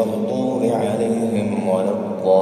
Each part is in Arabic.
المغضوب عليهم ولا الضالين.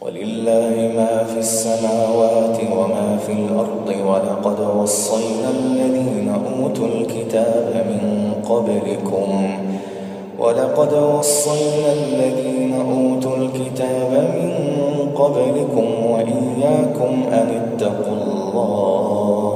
ولله ما في السماوات وما في الأرض ولقد وصينا الذين أوتوا الكتاب من قبلكم. ولقد وصينا الذين أوتوا الكتاب من قبلكم وإياكم أن اتقوا الله.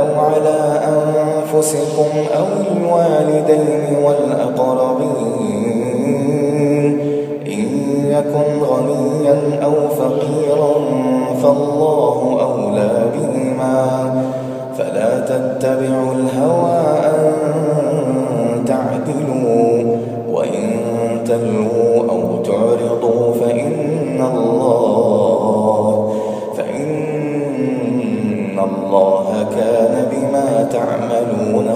ولو على أنفسكم أو الوالدين والأقربين. إن يكن غنيا أو فقيرا فالله أولى بهما. فلا تتبعوا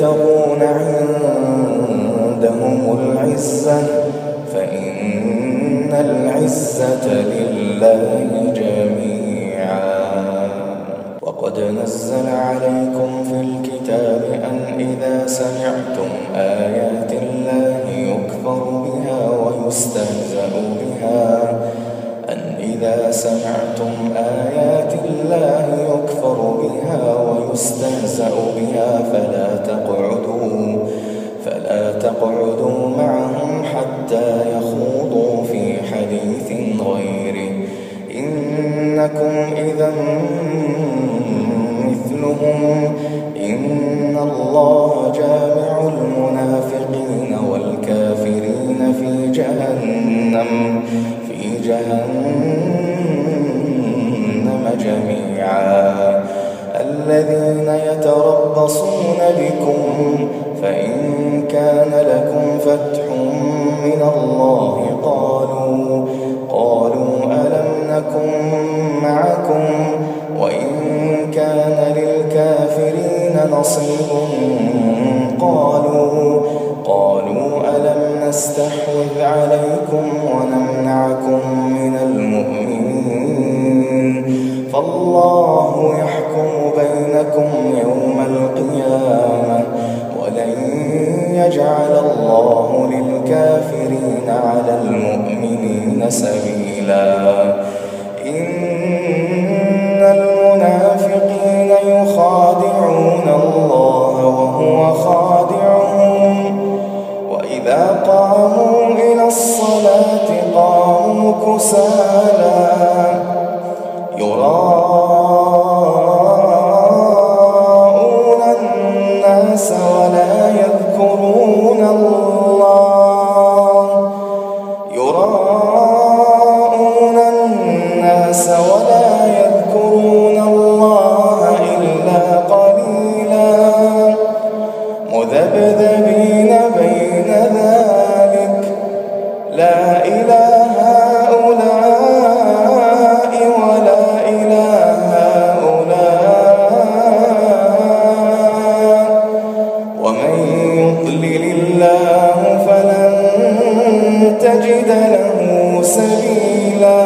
أيبتغون عندهم العزة فإن العزة لله جميعا. وقد نزل عليكم في الكتاب أن إذا سمعتم آيات الله يكفر بها ويستهزأ بها أن إذا سمعتم آيات الله بها ويستهزأ بها فلا تقعدوا فلا تقعدوا معهم حتى يخوضوا في حديث غيره. إنكم إذا مثلهم إن الله جامع المنافقين والكافرين في جهنم في جهنم جميعا. الذين يتربصون بكم فإن كان لكم فتح من الله قالوا قالوا ألم نكن معكم وإن كان للكافرين نصيب قالوا قالوا ألم نستحوذ عليكم يخادعون الله وهو خادعهم. وإذا قاموا إلى الصلاة قاموا كسالا ومن يضلل الله فلن تجد له سبيلا.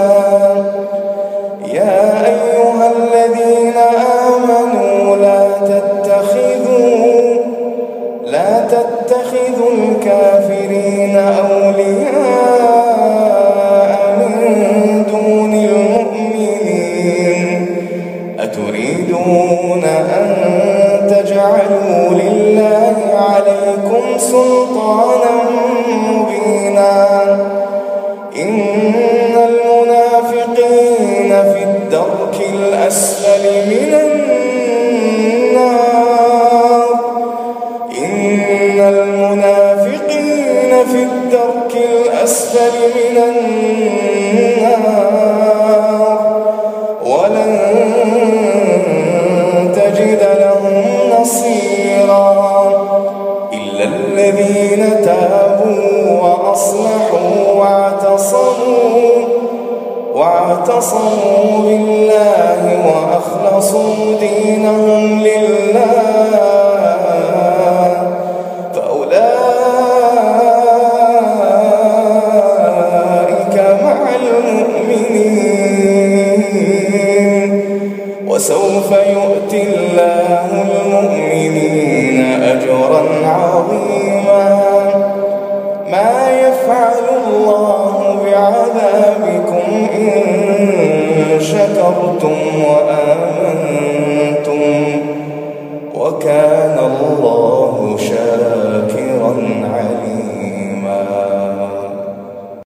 يا أيها الذين آمنوا لا تتخذوا لا تتخذوا الكافرين أولياء تريدون أن تجعلوا سلطانا مبينا. إن المنافقين في الدرك الأسفل من النار. إن المنافقين في الدرك الأسفل من النار. واعتصموا بالله كفرتم وآمنتم